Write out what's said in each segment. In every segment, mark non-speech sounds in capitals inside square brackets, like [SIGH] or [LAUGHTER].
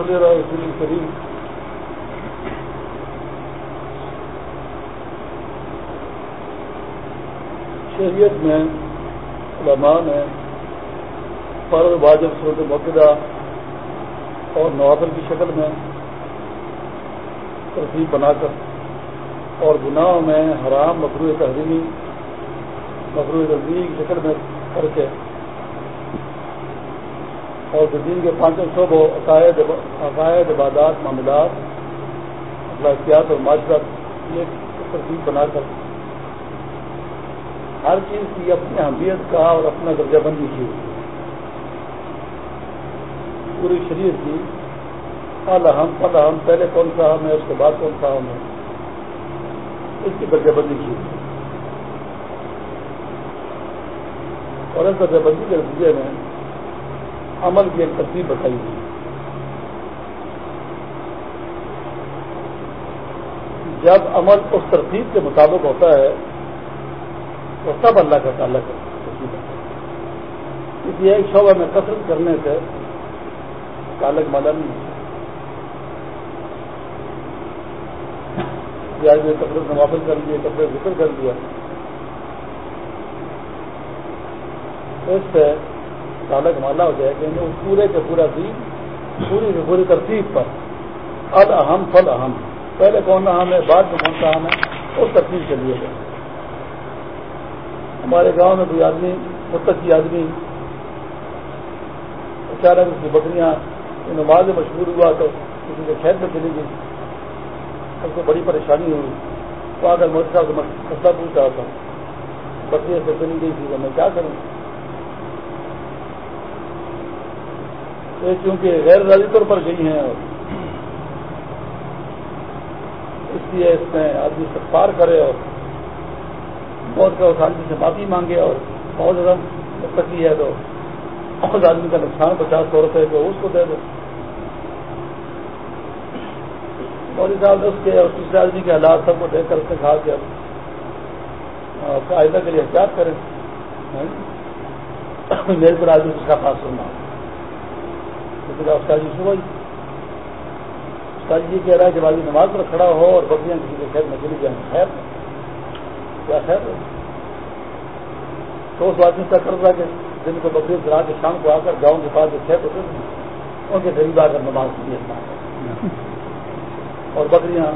صلی اللہ علیہ کریم۔ شریعت میں، علماء نے فرض واجب صورت موقع اور نوافل کی شکل میں ترتیب بنا کر اور گناہوں میں حرام مکرو تحریمی مکرو تصدیق کی شکل میں کر کے اور زندگی کے پانچوں شعبوں عقائد عقائد، عبادات، معاملات اخلاقیات اور معاشرت یہ ترتیب بنا کر ہر چیز کی اپنی اہمیت کا اور اپنا درجہ بندی کی۔ پوری شریعت کی الحم فلحم پہلے کون سا ہم ہے اس کے بعد کون سا ہم ہے اس کی درجہ بندی کی۔ اور اس درجہ بندی کے نتیجے میں عمل کی ایک ترتیب بتائی۔ گئی جب عمل اس ترتیب کے مطابق ہوتا ہے، تو سب اللہ کا تعلق کسی ایک شعبہ میں کثرت کرنے سے تعلق مالا نہیں ہے۔ یہ کپڑے سے واپس کر دیے کپڑے ذکر کر دیا اس سے تعلق مالا ہو جائے کہ پورے کے پورا دین، پوری سے پوری ترتیب پر الحم فل اہم پہلے کون اہم ہے، بعد میں کون سا اہم ہے؟ اس ترتیب کے لیے۔ ہمارے گاؤں میں کوئی آدمی، متقی آدمی اچانک اس کی بکریاں نماز مشہور ہوا تو کسی کے شہر میں چلی گئی۔ اس کو بڑی پریشانی ہوئی۔ تو اگر مودی صاحب کو مسئلہ پوچھ رہا تھا۔ بکریاں سے چلی گئی تھی تو میں کیا کروں؟ کیونکہ غیر راضی طور پر گئی ہیں اور اس لیے اس میں آدمی سفار کرے اور بہت کا اس آدمی سے معافی مانگے اور بہت زیادہ مستقی ہے تو بہت آدمی کا نقصان پچاس سو روپئے کو اس کو دے دو۔ موری صاحب اس کے اور دوسرے آدمی کے حالات سب کو دیکھ کر اس نے کہا کہ آئندہ کے لیے احتیاط کریں۔ میرے پر آدمی اس کا پاس سننا استاد جی صبح استاد جی کہہ رہا ہے کہ بازی نماز پر کھڑا ہو اور بکریاں کسی کے خیر میں چلی جائیں۔ خیر؟ کیا خیر؟ تو اس آدمی کا کر رہا کہ دن کو بکری چلا کے شام کو آ کر گاؤں کے پاس جو خیر ہوتے ہیں، ان کے غریب آ کر نماز کی اور بکریاں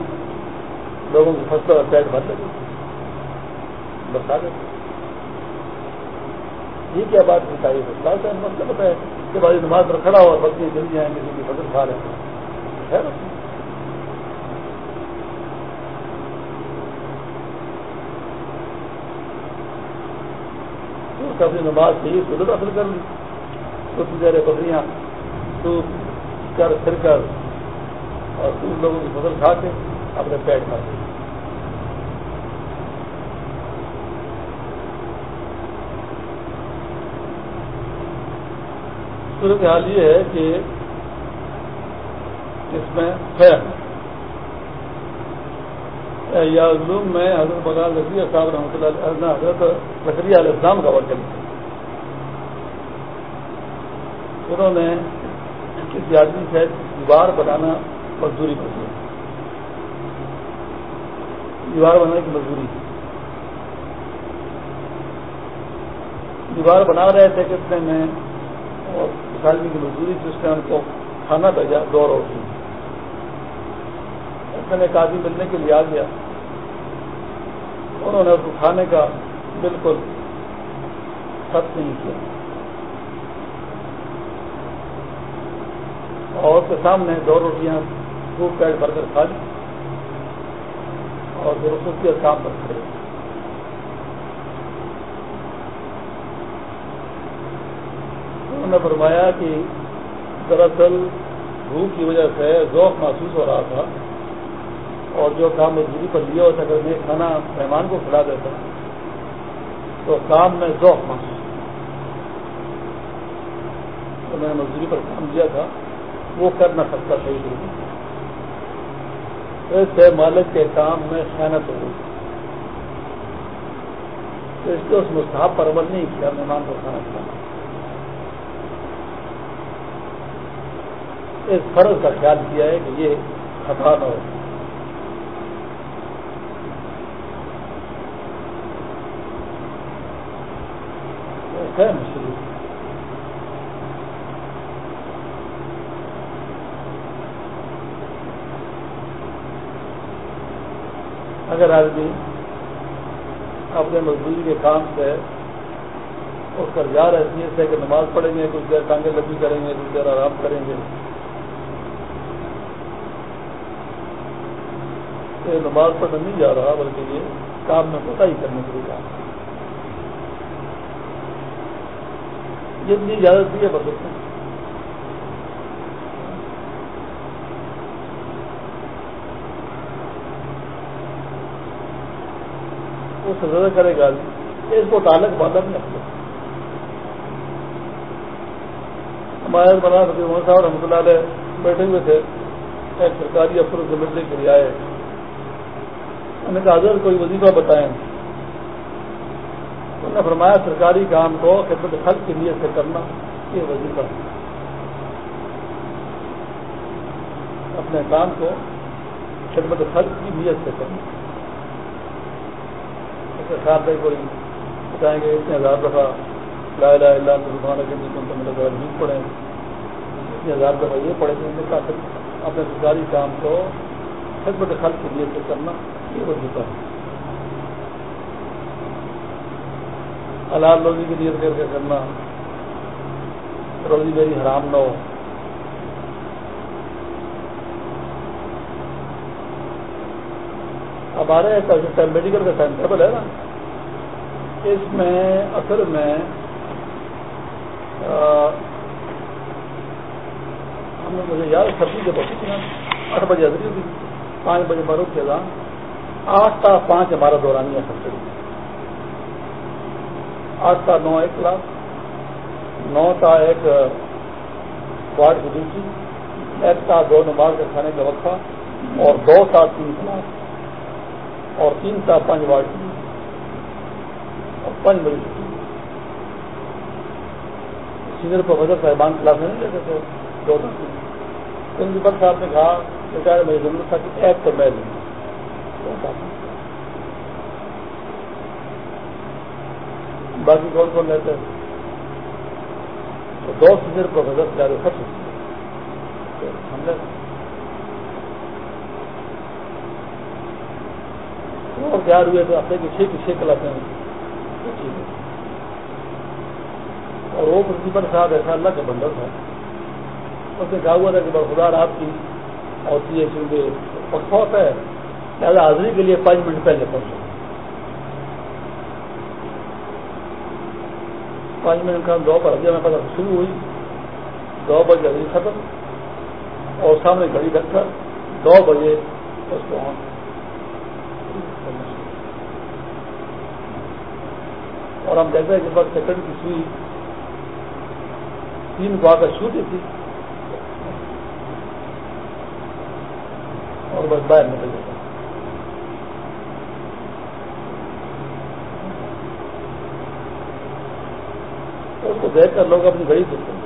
لوگوں کی فصلوں اور پیٹ بھر لگی برسا دیتے یہ کیا بات بتائی ہے؟ مسئلہ مطلب بتایا۔ کہ بھائی نماز پر کھڑا ہو اور بکریاں جل جائیں کسی کی فصل کھا رہے ہیں اپنی نماز سے ہی سلط حاصل کر لی۔ کچھ دیر بکریاں سوپ کر پھر کر۔ اور ان لوگوں کی فصل کھا کے اپنے پیٹ کھاتے صورت حال یہ ہے کہ اس میں خیر یا علوم میں حضرت بغال رضی صاحب رحمۃ اللہ حضرت زکری علیہ السلام کا ورکن انہوں نے کسی آدمی سے دیوار بنانا مزدوری پر دیا دیوار بنانے کی مزدوری۔ دیوار بنا رہے تھے کتنے میں اور آدمی کی مزدوری تھی اس نے ان کو کھانا بھیجا دو روٹی اس نے ایک آدمی ملنے کے لیے آ گیا انہوں نے اس کو کھانے کا بالکل خط نہیں کیا. اور اس کے سامنے دو روٹیاں خوب پیٹ بھر کر کھا لی اور پھر اس کے کام پر کھڑے نے فرمایا کہ دراصل بھوک کی وجہ سے ذوق محسوس ہو رہا تھا اور جو کام مزدوری پر لیا ہوتا اگر میں کھانا مہمان کو کھلا دیتا تو کام میں ذوق محسوس تو میں نے مزدوری پر کام دیا تھا، وہ کر نہ سکتا صحیح طریقے سے مالک کے کام میں خیانت ہو گئی۔ اس کے اس مستحب پر عمل نہیں کیا، مہمان کو کھانا کھلانا۔ اس فرض کا خیال کیا ہے کہ یہ خطا نہ ہو۔ اگر آدمی اپنے مزدوری کے کام سے اس پر جا رہے ہے کہ نماز پڑھیں گے، کچھ دیر ٹانگیں لبی کریں گے، کچھ دیر آرام کریں گے۔ نماز پڑھنے نہیں جا رہا، بلکہ یہ کام میں پتہ ہی کرنے کے لیے جا رہا جتنی اجازت دی ہے، بس اتنی وہ سزا کرے گا، اس کو تعلق بالا نہیں رکھتے ہمارے بنا رفیع محمد صاحب رحمۃ اللہ علیہ بیٹھے ہوئے تھے، ایک سرکاری افسر سے ملنے کے لیے آئے۔ نے کہا حضرت کوئی وظیفہ بتائیں۔ انہوں نے فرمایا، سرکاری کام کو خدمت خلق کی نیت سے کرنا، یہ وظیفہ اپنے کام کو خدمت خلق کی نیت سے کرنا۔ اچھا، خیال سے کوئی بتائیں گے، اتنے ہزار دفعہ لا الہ الا اللہ مسلمان کے بھی تم میرے نہیں پڑھیں۔ اتنے ہزار دفعہ یہ پڑھیں گے ان کا اپنے سرکاری کام کو خدمت خلق کی نیت سے کرنا۔ حلال روزی کی نیت کر کے کرنا۔ روزی میری حرام نہ ہو۔ ہمارے میڈیکل کا ٹائم ٹیبل ہے نا، اس میں اصل میں ہم نے مجھے یاد سبزی جب ہوتی تھی نا، آٹھ بجے حضری ہوتی پانچ بجے بروز کے اعلان آٹھ تا پانچ ہمارا دورانی ہے سب سے آٹھ تا نو ایک کلاس نو تا ایک وارڈ کی ڈیوٹی ایک تا دو نماز کے کھانے کا وقفہ، اور دو تا تین کلاس اور تین تا پانچ وارڈ کی، اور پانچ بجے چھٹی سینئر پروفیسر صاحبان کلاس میں نہیں لیتے تھے دو تا تین پرنسپل صاحب نے کہا کہ میری ضرورت تھا کہ ایک تو میں لوں۔ باقی کون کون لیتے ہیں تو دو سینئر پروفیسر زیادہ خرچ ہم نے اور تیار ہوئے تو اپنے چھ کی چھ کلاس ہیں۔ اور وہ پرنسپل صاحب ایسا اللہ کا بندر تھا۔ اس نے کہا ہوا تھا کہ خدا آپ کی اور ہوتی ہے کیونکہ وقفہ ہوتا ہے۔ لہٰذا حاضری کے لیے پانچ منٹ پہلے پہنچو۔ پانچ منٹ کا دو پر میں پتا شروع ہوئی۔ دو بجے ابھی ختم، اور سامنے گھڑی رکھ کر دو بجے اس کو اور ہم کہتے ہیں کہ بس سیکنڈ کی سوئی۔ تین کو آ کر چھوٹی تھی۔ اور بس باہر نکل جاتا اس کو دیکھ کر لوگ اپنی گاڑی دیکھتے ہیں۔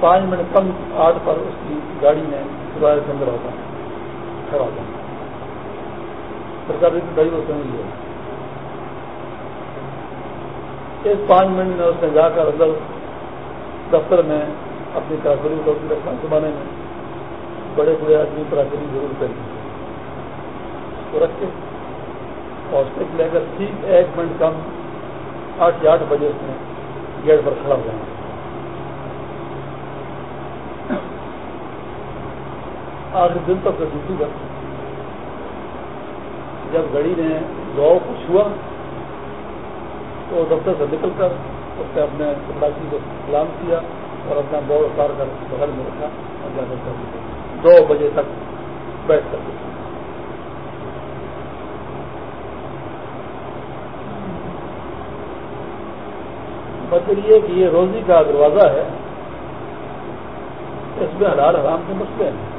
پانچ منٹ کم آٹھ پر اس کی گاڑی میں دوبارہ کے اندر ہوتا کھڑا ہوتا سرکار گاڑی وہ سمجھ لیا اس پانچ منٹ میں اس نے جا کر اندر دفتر میں اپنی کافری ڈاکٹر رکھنا زمانے میں بڑے بڑے آدمی پراکری ضرور کریں تو رکھ کے اور اس لے کر ٹھیک ایک منٹ کم آٹھ یا آٹھ بجے اس نے گیٹ پر کھڑا ہوا آخری دن تک ڈیوٹی کر جب گڑی نے دو کچھ ہوا، تو دفتر سے نکل کر اس نے اپنے تلاشی کو سلام کیا اور اپنا بورڈ اتار کر بغل میں رکھا اور جا کر دو بجے تک بیٹھ کر۔ مطلب یہ کہ یہ روزی کا دروازہ ہے، اس میں حلال حرام کے مسئلے ہیں۔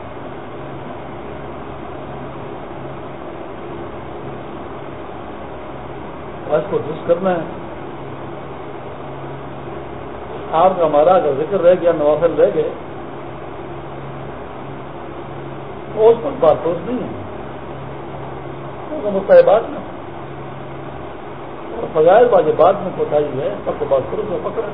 اس کو درست کرنا ہے۔ آپ کا ہمارا اگر ذکر رہ گیا، نوافل رہ گئے اس پر بات روز نہیں ہے۔ مستحبات میں اور فضائل واجب بعد میں کوتاہی ہے، سب کو بات ہاں۔ کرو تو پکڑا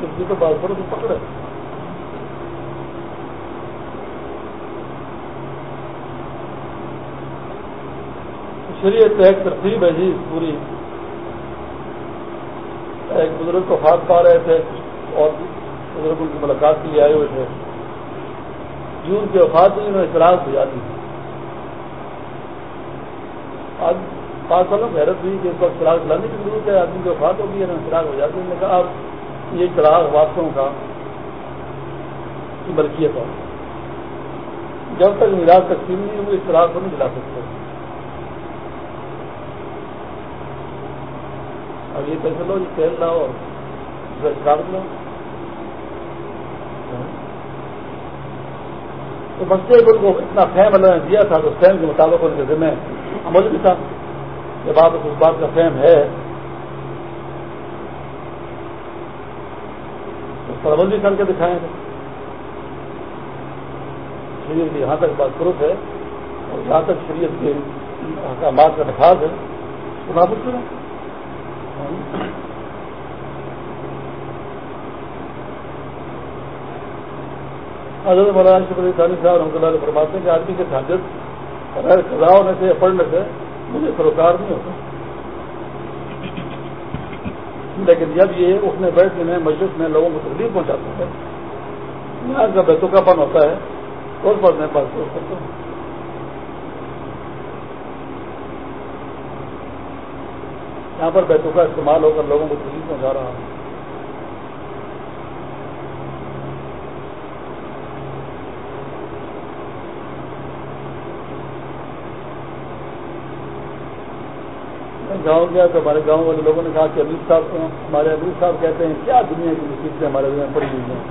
کسی کو بات کرو تو پکڑے شریعت ایک ترتیب ہے جی پوری۔ ایک بزرگ کو ہاتھ پا رہے تھے، اور بزرگ ان کی ملاقات کے لیے آئے ہوئے تھے جی جون کی وفات ہوئی، انہوں نے اعتراض ہو جاتی آج پانچ سالوں میں حیرت ہوئی کہ اس وقت چراغ لانے کی ضرورت ہے، آدمی کی وفات ہوگی ہے چراغ ہو جاتی ہے۔ کہا، اب یہ چراغ واسطوں کا ملکیت ہے۔ جب تک میراث تقسیم نہیں ہوئی، اس چراغ کو نہیں جلا سکتے۔ اب یہ کیسے لو یہ تیل لاؤ کاٹ لو تو بچے کو اتنا فہم اللہ نے دیا تھا تو فہم کے مطابق ان کے ذمہ عمل بھی تھا۔ جب آپ اس بات کا فہم ہے۔ اس پر عمل بھی کر کے دکھائیں گے۔ شریعت کی یہاں تک بات پروف ہے اور جہاں تک شریعت کے احکامات کا نفاذ ہے تو نافذ کریں۔ حضرت مولانا شکر ثانی صاحب رحمۃ اللہ علیہ فرماتے ہیں کہ آدمی کے حاجت غیر خدا ہونے سے پڑھنے سے مجھے سروکار نہیں ہوتا۔ لیکن جب یہ اٹھنے بیٹھنے میں، مجلس میں لوگوں کو تکلیف پہنچاتا ہے یہاں کا بیتوں کا پن ہوتا ہے اس پر میں بات کرتا ہوں یہاں پر بیتوں کا استعمال ہو کر لوگوں کو تکلیف پہنچا رہا ہوں گاؤں گیا تو ہمارے گاؤں والے لوگوں نے کہا کہ امیر صاحب ہمارے امیر صاحب کہتے ہیں، کیا دنیا کی مصیبتیں ہمارے دنیا پڑی ہوئی ہیں؟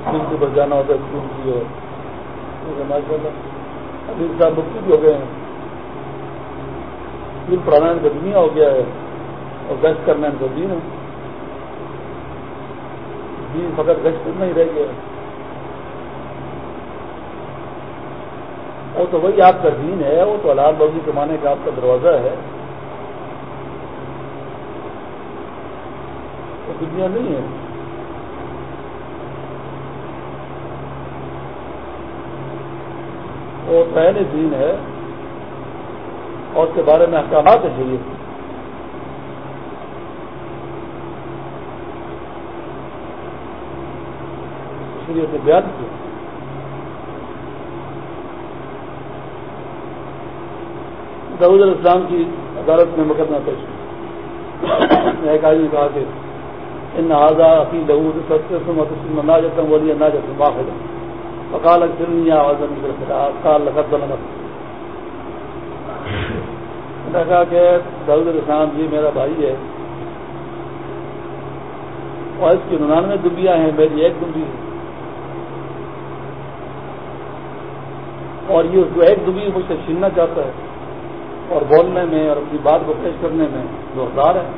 اسکول کے بس جانا ہوتا ہے اسکول کی اور ماشاء اللہ، امیر صاحب مفتی بھی ہو گئے ہیں۔ اسکول پڑھانا ان کا دنیا ہو گیا ہے اور گشت کرنا ان کا دین ہے۔ دین فقط گشت کرنا ہی رہ گیا وہ تو وہی آپ کا دین ہے، وہ تو حلال بازی کمانے کا آپ کا دروازہ ہے۔ دنیا نہیں ہے۔ وہ پہلے دین ہے۔ اور اس کے بارے میں احکامات ہے چاہیے جی۔ اس لیے بیان کیا۔ دعود الاسلام کی عدالت میں مقدمہ پیش ایک آدمی کہا کہ ان آزا عقی لہود سب ناجت ولی ناجت واحد. فقال الدنیا وزن بالخلاف قال لقد ظلمت نے کہا کہ داؤد الاسلام جی میرا بھائی ہے۔ اور اس کی ننانوے دبیاں ہیں، میری ایک دبی ہے۔ اور یہ جو ایک دبی مجھ سے چھیننا چاہتا ہے۔ اور بولنے میں اور اپنی بات کو پیش کرنے میں زوردار ہے۔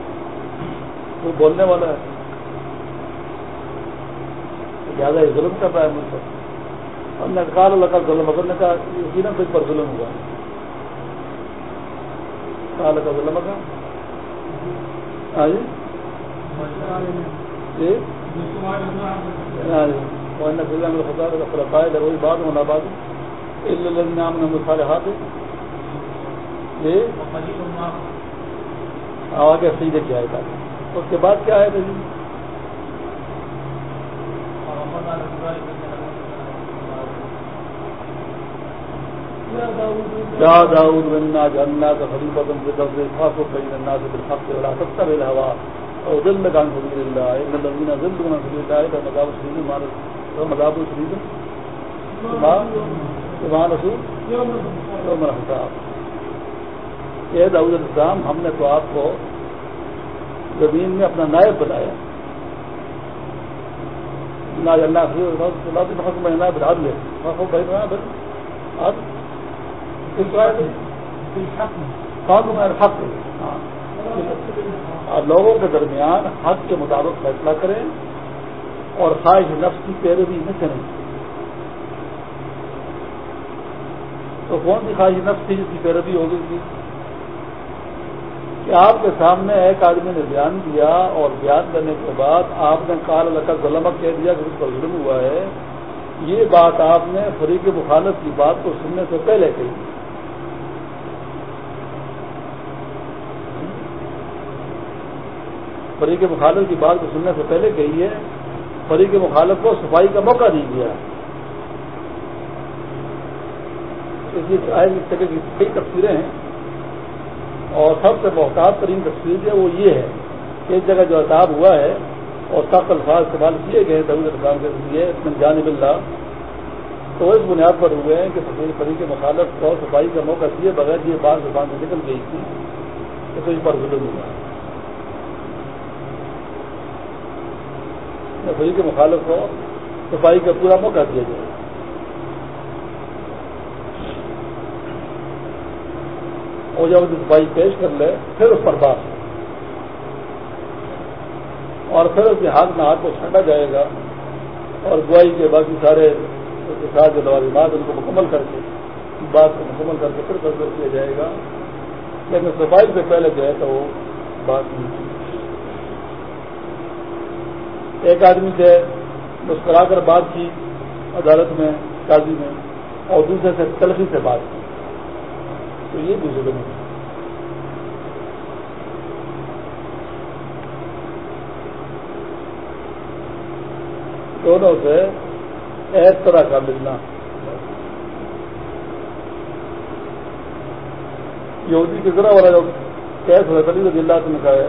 وہ بولنے والا ہے۔ زیادہ ہی ظلم کر رہا ہے مجھ پر ہم نے کہا لگا ظلم اگر نے کہا اسی نے مجھ پر ظلم ہوا۔ کہا لگا ظلم جی۔ کا ہاں جی۔ جی خلفائے وہی ہونا بات نام نے سارے ہاتھ جی۔ آگے سیدھے کیا ہے اس کے بعد کیا ہے جی؟ جی جا داؤد بننا جاننا کا خلیفہ تم سے دب خاص و بین الناس بالحق ولا تتبع الهوى او ذل عن سبيل الله ان الذين ذلوا عن سبيل الله فمذاب سبيل ما فمذاب سبيل ما ما رسول يوم الحساب یہ داؤد الاسلام ہم نے تو آپ کو زمین میں اپنا نائب بنایا۔ لا جنہ لا تحكم بين بالعدل فحكم بالعدل الحق. لوگوں کے درمیان حق کے مطابق فیصلہ کریں اور خواہش نفس کی پیروی نہ کریں. تو کون سی خواہش نفس تھی جس کی پیروی ہو گئی تھی کہ آپ کے سامنے ایک آدمی نے بیان دیا اور بیان کرنے کے بعد آپ نے کال لکا ظلمت کہہ دیا کہ اس پر ظلم ہوا ہے۔ یہ بات آپ نے فریق مخالف کی بات کو سننے سے پہلے کہی۔ فریق مخالف کی بات کو سننے سے پہلے کہی ہے۔ فریق مخالف کو صفائی کا موقع نہیں دیا اس کی کئی تفصیلیں ہیں۔ اور سب سے محتاط ترین تصویر جو وہ یہ ہے کہ ایک جگہ جو عطاب ہوا ہے اور سخت الفاظ استعمال کیے گئے دعود السلام کے ذریعے جانب اللہ، تو اس بنیاد پر ہوئے ہیں کہ سفید پری کے مخالف کو صفائی کا موقع دیے بغیر یہ بات زبان سے نکل گئی تھی تو اس پر ظلم ہوا۔ فری کے مخالف کو صفائی کا پورا موقع دیا جائے وہ جب صفائی پیش کر لے، پھر اس پر بات اور پھر اس کے ہاتھ میں ہاتھ کو چھنٹا جائے گا۔ اور گوائی کے باقی سارے اس کے ساتھ جو لوازمات ان کو مکمل کر کے بات کو مکمل کر کے پھر فیصلہ کیا جائے گا۔ لیکن صفائی سے پہلے جو ہے تو وہ بات نہیں کی ایک آدمی سے مسکرا کر بات کی، عدالت میں، قاضی میں، اور دوسرے سے تلخی سے بات کی۔ تو یہ بھی ظلم ہے۔ دونوں سے ایک طرح کا ملنا۔ یہودی کی ذرا والا جو کیس ہوا تلی تو جلد میں کہا ہے،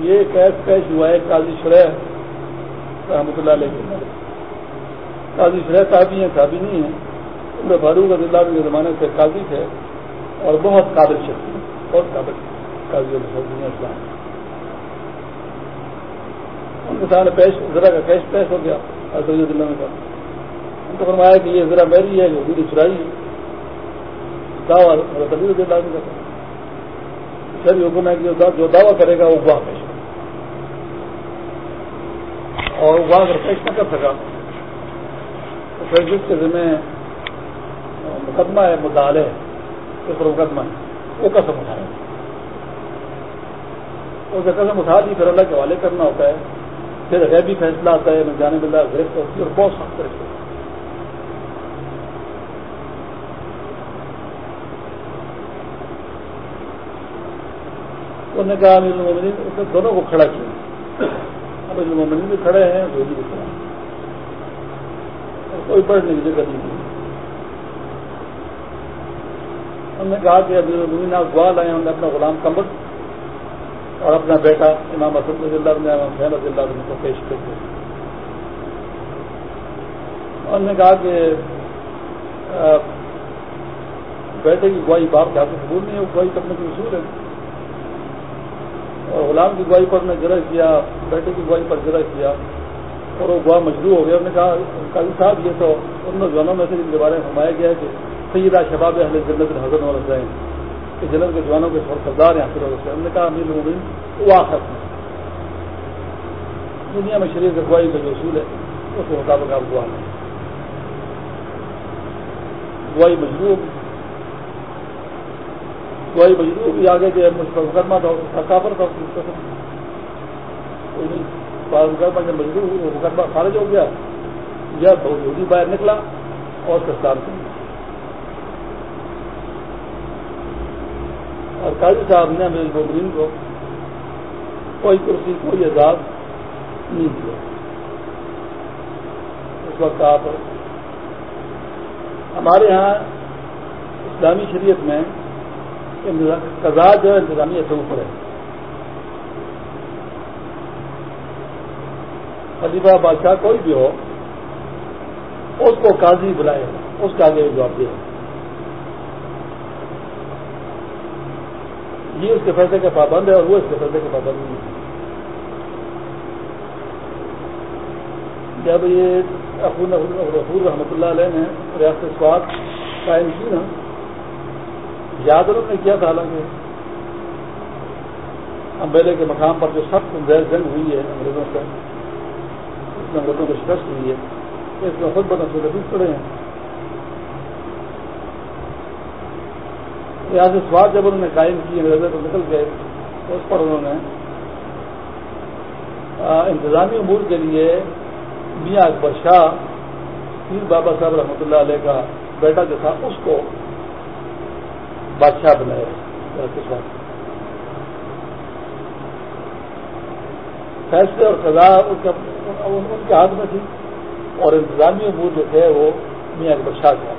یہ کیس پیش ہوا ہے قاضی شرح رحمۃ اللہ علیہ قاضی شرح صاحبی ہیں صاحبی نہیں ہیں۔ عمر فاروق رضی اللہ کے زمانے سے قاضی تھے۔ اور بہت قابل شخص بہت قابل قاضی اسلام ان کے سامنے پیش، ذرا کا کیش پیش ہو گیا۔ اور دلّہ میں کا ان کو فرمایا کہ یہ ذرا میری ہے جو میری چرائی دعوی تبدیل دلّہ میں کرتا پھر حکم ہے کہ جو دعویٰ کرے گا، وہ واہ پیش اور وہ اگر پیش نہ کر سکا، تو پھر جس کے ذمہ مقدمہ ہے، مطالعہ ہے۔ اس پر مقدمہ ہے۔ وہ قسم اٹھا اٹھائے اسے قسم اٹھا دی، پھر اللہ کے حوالے کرنا ہوتا ہے۔ پھر غیبی فیصلہ آتا ہے، میں جانے ملا گرفت ہوتی ہے اور بہت سخت طرح سے۔ انہوں نے کہا، امیر المومنین، اس نے دونوں کو کھڑا کیا۔ اب المومنین بھی کھڑے ہیں جو بھی کھڑا کوئی پڑھنے کی جگہ نہیں دی انہوں نے کہا کہ امیر گوا لائے انہوں نے اپنا غلام کمبر اور اپنا بیٹا امام اسد رضی اللہ نے امام حسین رضی اللہ کو پیش کر دیا انہوں نے کہا کہ بیٹے کی گواہی باپ کے ہاتھ قبول نہیں ہے، وہ گواہی کرنے کی اصول ہے۔ اور غلام کی گواہی پر نے گرہ کیا، بیٹے کی گواہی پر گرہ کیا، اور وہ گواہ مجبور ہو گیا۔ انہوں نے کہا، قاضی صاحب، یہ تو ان نوجوانوں میں سے جن کے بارے میں فرمایا گیا ہے کہ سیدہ شباب اہل جنت حضرت والا جائیں۔ کہ جنت کے جوانوں کے سردار ہیں پھر انہوں نے کہا، امیر المین وہ آخر میں دنیا میں شریف اگوائی کا جو اصول ہے، اس کے مطابق آپ گواہ لیں گواہی مجبور گواہی مجبور بھی آگے جو مجھ پر مقدمہ تھا کافر تھا مقدمہ جب مجبور وہ مقدمہ خارج ہو گیا۔ جب یہودی باہر نکلا اور سرکار کر اور قاضی صاحب نے امیر المومنین کو کوئی کرسی، کوئی اعزاز نہیں دیا۔ اس وقت آپ ہمارے ہاں اسلامی شریعت میں قضا جو ہے، انتظامیہ سے اوپر ہے۔ خلیفہ بادشاہ کوئی بھی ہو، اس کو قاضی بلائے، اس کا آگے جواب دے۔ یہ اس کے فیصلے کا پابند ہے اور وہ اس کے فیصلے کا پابند نہیں ہے۔ جب یہ رفور رحمۃ اللہ علیہ نے ریاست سواد قائم کی نا، یاد انہوں نے کیا تھا حالانکہ امبیلے کے مقام پر جو سخت زیر جنگ ہوئی ہے، انگریزوں سے، اس میں انگریزوں کو شکست ہوئی ہے، اس میں خود بدن سے پڑے ہیں۔ یہاں سے سواد جب انہوں نے قائم کی انگریزوں کو نکل گئے تو اس پر انہوں نے انتظامی امور کے لیے میاں اکبر شاہ، پیر بابا صاحب رحمۃ اللہ علیہ کا بیٹا جو تھا، اس کو بادشاہ بنایا فیصلے اور سزا ان کے ہاتھ میں تھی اور انتظامی امور جو تھے وہ میاں اکبر شاہ کے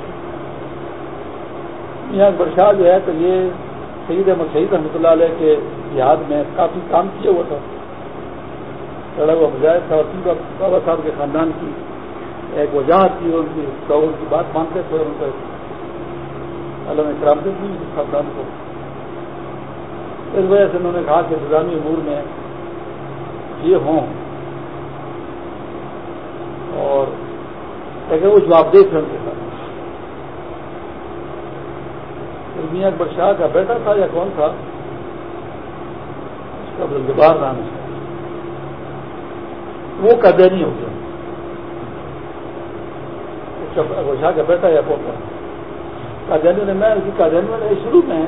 میاں اکبر شاہ جو ہے تو یہ سعید احمد شہید رحمۃ اللہ علیہ کے یاد میں کافی کام کیا ہوا تھا۔ چڑھا ہوا مجاہد تھا اور بابا صاحب کے خاندان کی ایک وجاہت تھی ان کی ان کی بات مانتے تھے ان کو اللہ نے کرامتے تھی خاندان کو۔ اس وجہ سے انہوں نے کہا کہ انتظامی امور میں یہ ہوں۔ اور لیکن وہ جواب دے تھے ان کے ساتھ۔ میاں اکبر شاہ کا بیٹا تھا یا کون تھا؟ اس کا عبدالجبار نام ہے۔ وہ قادیانی ہو گیا۔ اچھا، اکبر شاہ کا بیٹا یا پوتا قادیانی نے میں قادیانی نے شروع میں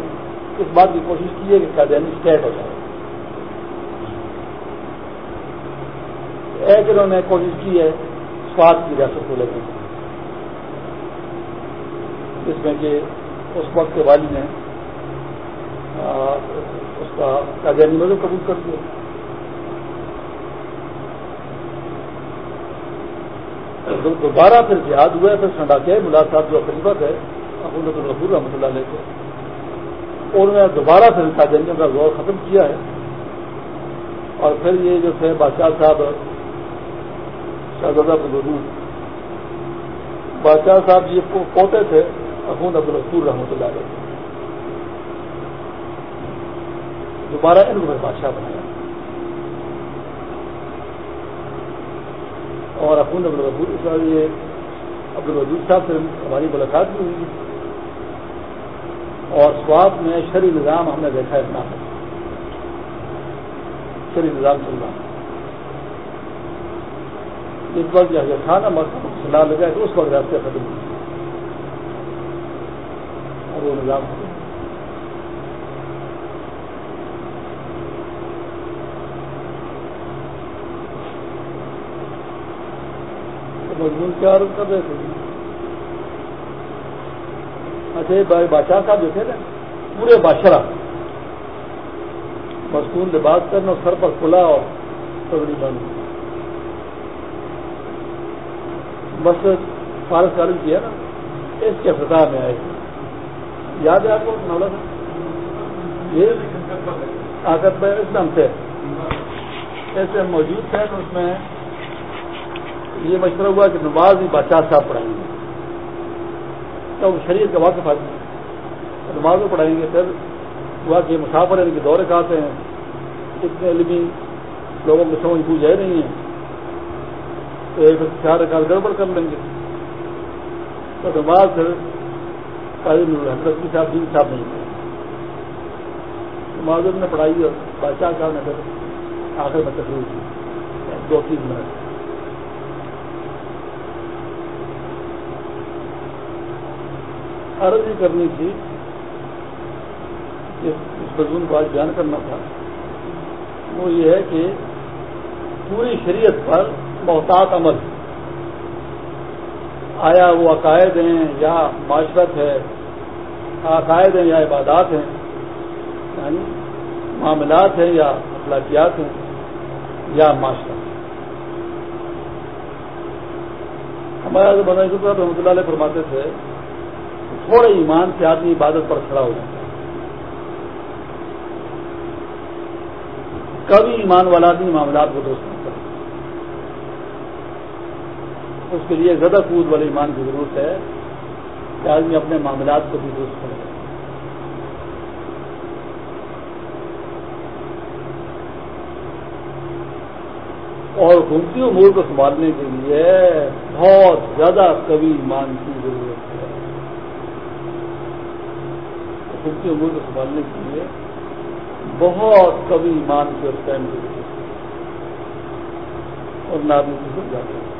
اس بات کی کوشش کی ہے کہ قادیانی اسٹیٹ ہو جائے۔ ایک انہوں نے کوشش کی ہے سواد کی ریاست کو لے کر۔ جس میں کہ اس وقت کے والی نے اس کا قادیانی قبول کر دیا دوبارہ پھر جہاد ہوئے پھر سنڈا کے ملا صاحب جو خلیفت ہے حکومت الرفور رحمۃ اللہ علیہ کو اور انہوں نے دوبارہ پھر قادیانیوں کا زور ختم کیا ہے۔ اور پھر یہ جو تھے، بادشاہ صاحب شہزادہ بدود بادشاہ صاحب یہ پوتے تھے۔ اخون عبد الرسور رحمۃ اللہ علیہ۔ دوبارہ ان کو بادشاہ بنایا۔ اور اخون عبد الرسور یہ عبد الرزود صاحب سے ہماری ملاقات بھی ہوئی۔ اور سواد میں شری نظام ہم نے دیکھا اتنا شری نظام چل رہا۔ اس وقت جو تھا نا مقصد صلاح لگا تو اس وقت راستے ختم ہوئی وہ نظام مضمون کیا عرض کر رہے تھے؟ اچھا بادشاہ صاحب جو تھے نا، پورے بادشاہ۔ مستون لباس کرنا، سر پر کھلا اور پگڑی بند۔ بس فارغ فارغ کیا نا، اس کے فتح میں آئے۔ یاد ہے آپ کو مولانا یہ آکت میں اس نام سے ایسے موجود تھے تو اس میں یہ مشورہ ہوا کہ نماز بھی بادشاہ صاحب پڑھائیں گے۔ تو شریر کا واقف آدمی نماز میں پڑھائیں گے، پھر ہوا کہ مسافر ان کے دورے کھاتے ہیں۔ اتنے علمی لوگوں کو سمجھ بوجھ ہے نہیں ہے۔ تو ایک چار رکعت گڑبڑ کر لیں گے۔ تو نماز پھر حضرت صاحب دین صاحب نہیں تھے۔ معذر نے پڑھائی اور بادشاہ صاحب نے پھر آخر میں تقریر کی۔ دو تین منٹ عرض یہ کرنی تھی اس مضمون کو آج بیان کرنا تھا۔ وہ یہ ہے کہ پوری شریعت پر محتاط عمل۔ آیا وہ عقائد ہیں یا معاشرت ہے عقائد ہیں یا عبادات ہیں یعنی معاملات ہیں یا اخلاقیات ہیں یا معاشرت ہمارے بدن رحمۃ اللہ علیہ فرماتے تھے تھوڑے ایمان سے آدمی عبادت پر کھڑا ہو جاتا ہے۔ کبھی ایمان والا آدمی معاملات کو درست نہیں کرتا۔ اس کے لیے زیادہ کود والے ایمان کی ضرورت ہے۔ کہ آدمی اپنے معاملات کو بھی درست کرے۔ اور گھومتی امور کو سنبھالنے کے لیے بہت زیادہ کبھی ایمان کی ضرورت ہے۔ گھومتی امور کو سنبھالنے کے لیے بہت کبھی مان کے اس ٹائم کے لیے اور نہ بھی گزر جاتے ہیں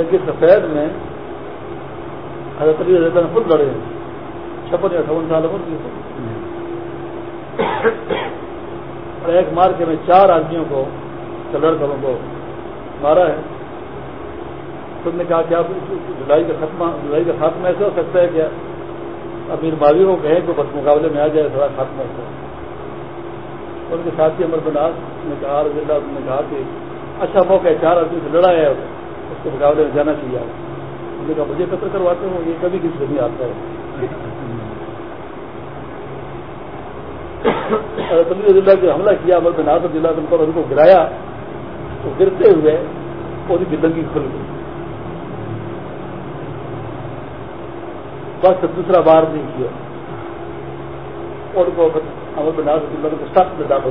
جبکہ سفید میں حضرت علی رضا خود لڑے ہیں۔ چھپن یا اٹھاون سال عمر کی اور ایک مار کے میں چار آدمیوں کو کلر کروں کو مارا ہے۔ تم نے کہا کیا جولائی کا ختمہ جولائی کا خاتمہ ایسے ہو سکتا ہے کیا امیر ماوی کو کہیں تو بس مقابلے میں آ جائے تھوڑا خاتمہ ایسا ان کے ساتھی امر بناس نے کہا، رضی اللہ نے کہا کہ اچھا موقع ہے، چار آدمی سے لڑا ہے۔ اس کے مقابلے میں جانا چاہیے آپ۔ نے کہا مجھے قطر کرواتے ہوں یہ کبھی کسی سے نہیں آتا ہے اللہ کے حملہ کیا امر بناس رضی اللہ پر ان کو گرایا۔ تو گرتے ہوئے پوری بلنگی کھل گئی بس دوسرا بار نہیں کیا۔ اور کو امر بن ناز اللہ کو سخت میں داخل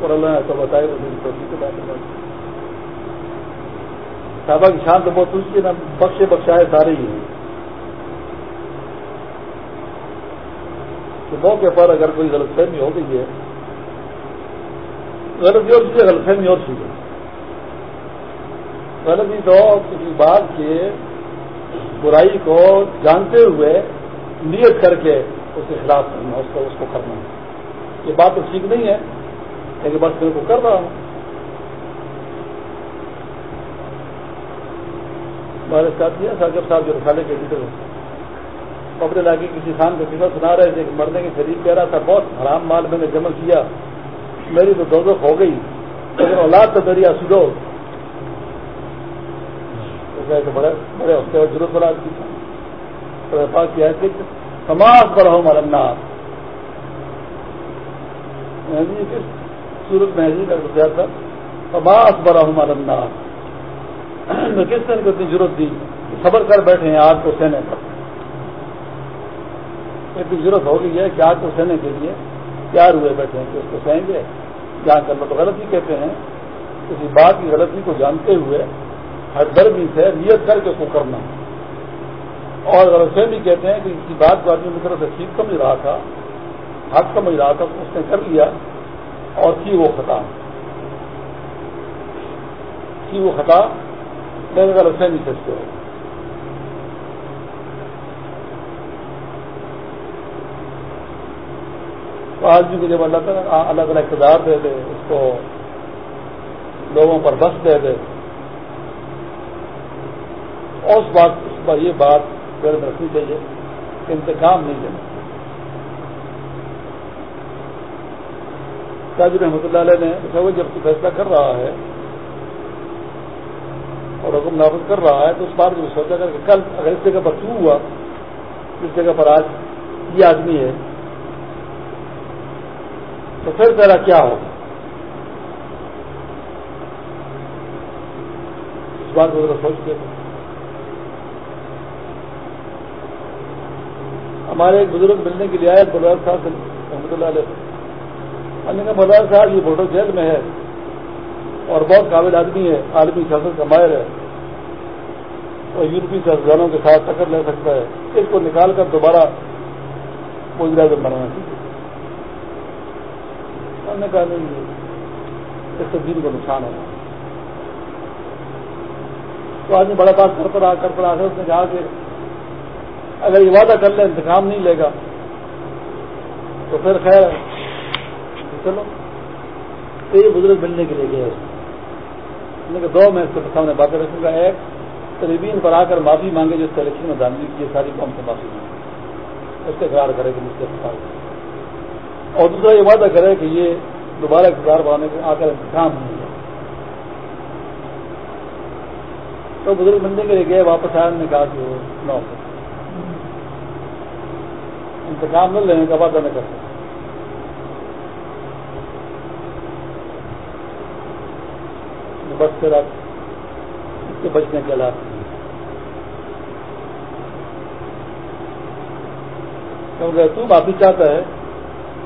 اور اللہ نے ایسا بتایا تو میری توسیع کو داخل صحابہ کی شان تو بہت اونچی ہے نا بخشے بخشائے سارے ہی ہیں۔ کہ موقع پر اگر کوئی غلط فہمی ہو گئی ہے غلطی اور چیز غلط فہمی اور چیز ہے غلطی تو کسی بات کے برائی کو جانتے ہوئے نیت کر کے اس کے خلاف کرنا، اس کو اس کو کرنا۔ یہ بات تو ٹھیک نہیں ہے، لیکن بس میں کو کر رہا ہوں۔ ہمارے ساتھ یہ ساکب صاحب جو رسالے کے لیڈر ہیں؟ اپنے علاقے کسی خان کو قسمت سنا رہے تھے کہ مرنے کے قریب کہہ رہا تھا، بہت حرام مال میں نے جمع کیا، میری تو دو ہو گئی، لیکن اولاد تو میری سدو بڑے بڑے ہفتے اور ضرورت بڑا کی پاس کیا ہے سماج پر ہوں مرنا کس صورت میں حجی کا تھا سماج پر ہوں مرنا کس طرح کو اتنی ضرورت دی؟ صبر کر بیٹھے ہیں آگ کو سہنے پر۔ اتنی ضرورت ہو گئی ہے کہ آگ کو سہنے کے لیے تیار ہوئے بیٹھے ہیں کہ اس کو سہیں گے۔ جان کرنا تو غلطی کہتے ہیں، کسی بات کی غلطی کو جانتے ہوئے ہر درمی سے نیت کر کے اس کو کرنا۔ اور غلط بھی کہتے ہیں کہ کسی بات کو آدمی کی طرف سے ٹھیک سمجھ رہا تھا، حق سمجھ رہا تھا اس نے کر لیا اور کی وہ خطا؟ کی وہ خطا؟ میں غلط سے نہیں سکتے۔ آدمی کو جب اللہ تعالیٰ الگ الگ اقتدار دے دے، اس کو لوگوں پر بس دے دے۔ اور اس بات، اس پر یہ بات پھر رکھنی چاہیے کہ انتقام نہیں دینا۔ تاجر رحمۃ اللہ علیہ نے وہ جب فیصلہ کر رہا ہے اور حکم نافذ کر رہا ہے تو اس بات کو سوچا کر کہ کل اگر اس جگہ پر کیوں ہوا، اس جگہ پر آج یہ آدمی ہے، تو پھر تیرا کیا ہوگا؟ اس بات کو ذرا سوچتے ہمارے ایک بزرگ ملنے کے لیے آئے، بلوار صاحب سے رحمۃ اللہ علیہ۔ نے کہا، بلوار صاحب، یہ فوٹو جیل میں ہے۔ اور بہت قابل آدمی ہے عالمی سیاست کا ماہر ہے۔ اور یورپی سیاستدانوں کے ساتھ ٹکر لے سکتا ہے۔ اس کو نکال کر دوبارہ وزیر اعظم بنانا چاہیے۔ ہم نے کہا نہیں، اس سے دین کو نقصان ہوگا۔ تو آدمی بڑا بات کر پڑا کر پڑا اس نے کہا کہ اگر یہ وعدہ کر لے انتظام نہیں لے گا، تو پھر خیر چلو، تو یہ بزرگ ملنے کے لیے گیا گئے۔ کہ دو میں اس کے سامنے باتیں رکھوں گا ایک طریبین پر آ کر معافی مانگے، جو سلیکشن میں دامنی کی ساری قوم سے معافی مانگے۔ اس کے اقرار کرے کہ مجھ سے اور دوسرا یہ وعدہ کرے کہ یہ دوبارہ اقتدار بنانے کے آ کر انتظام نہیں ہے تو بزرگ ملنے کے لیے گئے، واپس آئے نے کہا کہ وہ نو انتظام نہ لینے کا وعدہ نہ کر سکتے بس اس کے بچنے کے علاق کیونکہ تو معافی چاہتا ہے،